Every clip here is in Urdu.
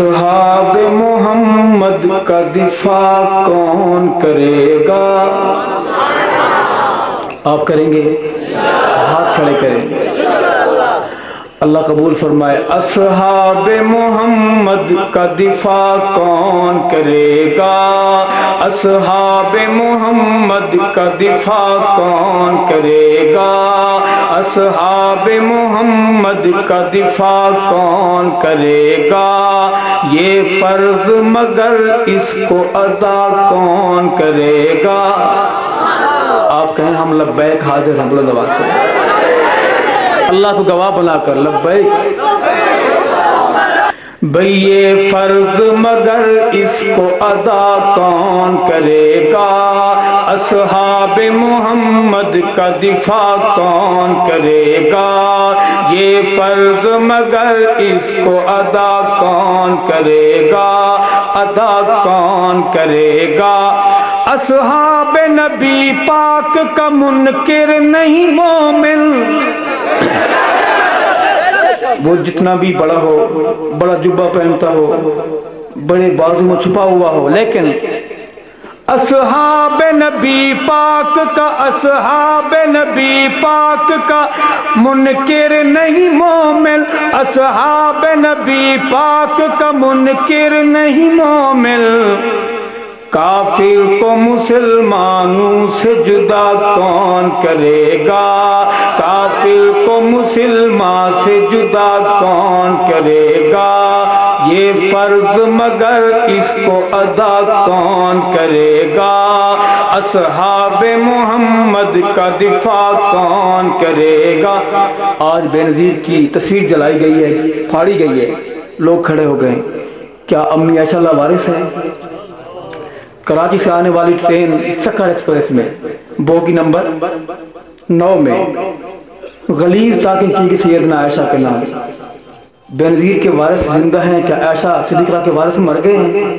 صحاب محمد کا دفاع کون کرے گا؟ آپ کریں گے؟ ہاتھ کھڑے کریں۔ اللہ قبول فرمائے۔ اصحاب محمد کا دفاع کون کرے گا؟ اصحاب محمد کا دفاع کون کرے گا؟ اصحاب محمد کا دفاع کون کرے گا؟ یہ فرض مگر اس کو ادا کون کرے گا؟ آپ کہیں ہم لبیک حاضر ہیں بلند سے۔ اللہ کو گواہ بنا کر، لبیک۔ بھئی یہ فرض مگر اس کو ادا کون کرے گا؟ اصحاب محمد کا دفاع کون کرے گا؟ یہ فرض مگر اس کو ادا کون کرے گا؟ ادا کون کرے گا؟ اصحاب نبی پاک کا منکر نہیں مومن۔ وہ جتنا بھی بڑا ہو، بڑا جبہ پہنتا ہو، بڑے بازو میں چھپا ہوا ہو، لیکن اصحاب نبی پاک کا، اصحاب نبی پاک کا۔ منکر نہیں مومن، اصحاب نبی پاک کا منکر نہیں مومن۔ کافر کو مسلمانوں سے جدا کون کرے گا؟ کافر کو مسلمان سے جدا کون کرے گا؟ یہ فرض مگر اس کو ادا کون کرے گا؟ اصحاب محمد کا دفاع کون کرے گا؟ آج بے نظیر کی تصویر جلائی گئی ہے، پھاڑی گئی ہے۔ لوگ کھڑے ہو گئے۔ کیا امی عائشہ اللہ وارث ہے کراچی سے آنے والی ٹرین چکر ایکسپریس میں، بوگی نمبر نو میں۔ غلیظ چاکن کی گئی سیدنا عائشہ کے نام۔ بینظیر کے وارث زندہ ہیں، کیا عائشہ صدیقہ کے وارث مر گئے ہیں؟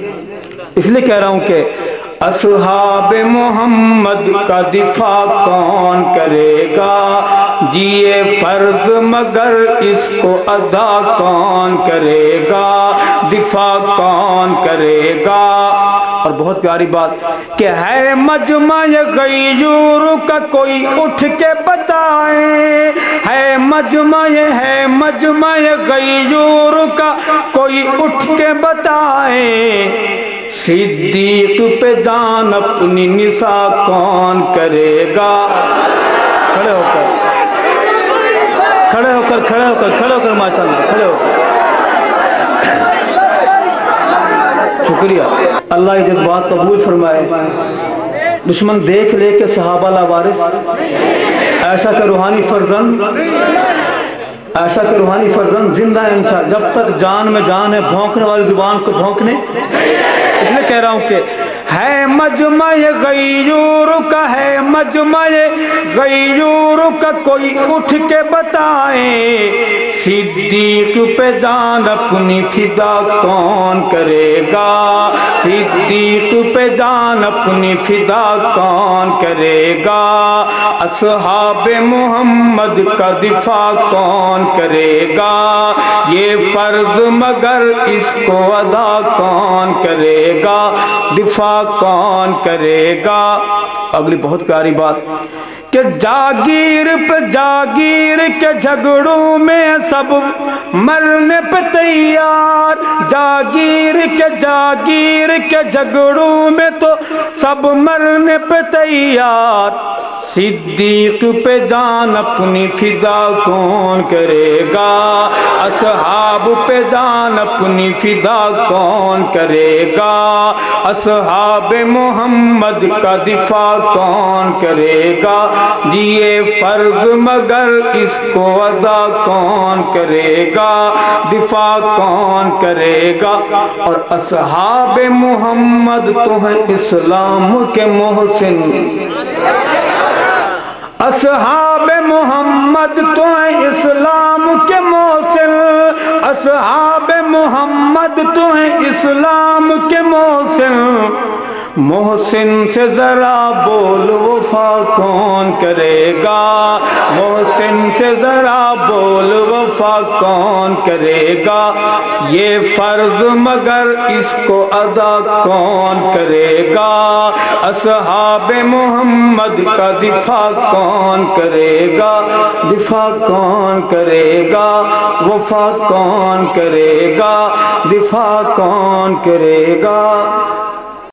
اس لیے کہہ رہا ہوں کہ اصحاب محمد کا دفاع کون کرے گا؟ جیے فرض مگر اس کو ادا کون کرے گا؟ دفاع کون کرے گا؟ اور بہت پیاری بات کہ ہے مجمع غیور کا کوئی اٹھ کے بتائے ہے مجمع ہے مجمع غیور کا۔ کوئی اٹھ کے بتائے، صدیق پہ جان اپنی نسا کون کرے گا؟ کھڑے ہو کر، کھڑے ہو کر، کھڑے ہو کر، کھڑے ہو کر، ماشاءاللہ، کھڑے ہو کر۔ شکریہ۔ اللہ یہ جذبات قبول فرمائے۔ دشمن دیکھ لے کے صحابہ لا وارث۔ ایسا کہ روحانی فرزن ایسا کہ روحانی فرزن زندہ ہے انسان جب تک جان میں جان ہے، بھونکنے والی زبان کو بھونکنے۔ اس لیے کہہ رہا ہوں کہ ہے مجمع غیور کا، ہے مجمع غیور کا۔ کوئی اٹھ کے بتائے، صدیق پہ جان اپنی فدا کون کرے گا؟ صدیق پہ جان اپنی فدا کون کرے گا؟ اصحاب محمد کا دفاع کون کرے گا؟ یہ فرض مگر اس کو ادا کون کرے گا؟ دفاع کون کرے گا؟ اگلی بہت پیاری بات کہ جاگیر پہ جاگیر کے جھگڑوں میں سب مرنے پہ تیار جاگیر کے جاگیر کے جھگڑوں میں تو سب مرنے پہ تیار۔ صدیق پہ جان اپنی فدا کون کرے گا؟ اصحاب پہ جان اپنی فدا کون کرے گا؟ اصحاب محمد کا دفاع کون کرے گا؟ جیے فرض مگر اس کو ادا کون کرے گا؟ دفاع کون کرے گا۔ اور اصحاب محمد تو ہیں اسلام کے محسن۔ اصحاب محمد تو ہیں اسلام کے محسن۔ اصحاب محمد تو ہیں اسلام کے محسن۔ محسن سے ذرا بول، وفا کون کرے گا؟ محسن سے ذرا بول، وفا کون کرے گا؟ یہ فرض مگر اس کو ادا کون کرے گا؟ اصحاب محمد کا دفاع کون کرے گا؟ دفاع کون کرے گا؟ وفا کون کرے گا؟ دفاع کون کرے گا؟